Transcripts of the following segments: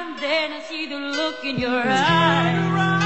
and then I see the look in your eyes.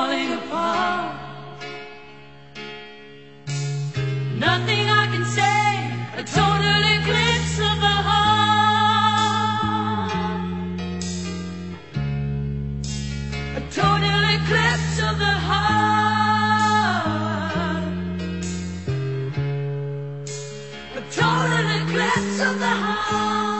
falling apart. Nothing I can say, a total eclipse of the heart. A total eclipse of the heart. A total eclipse of the heart.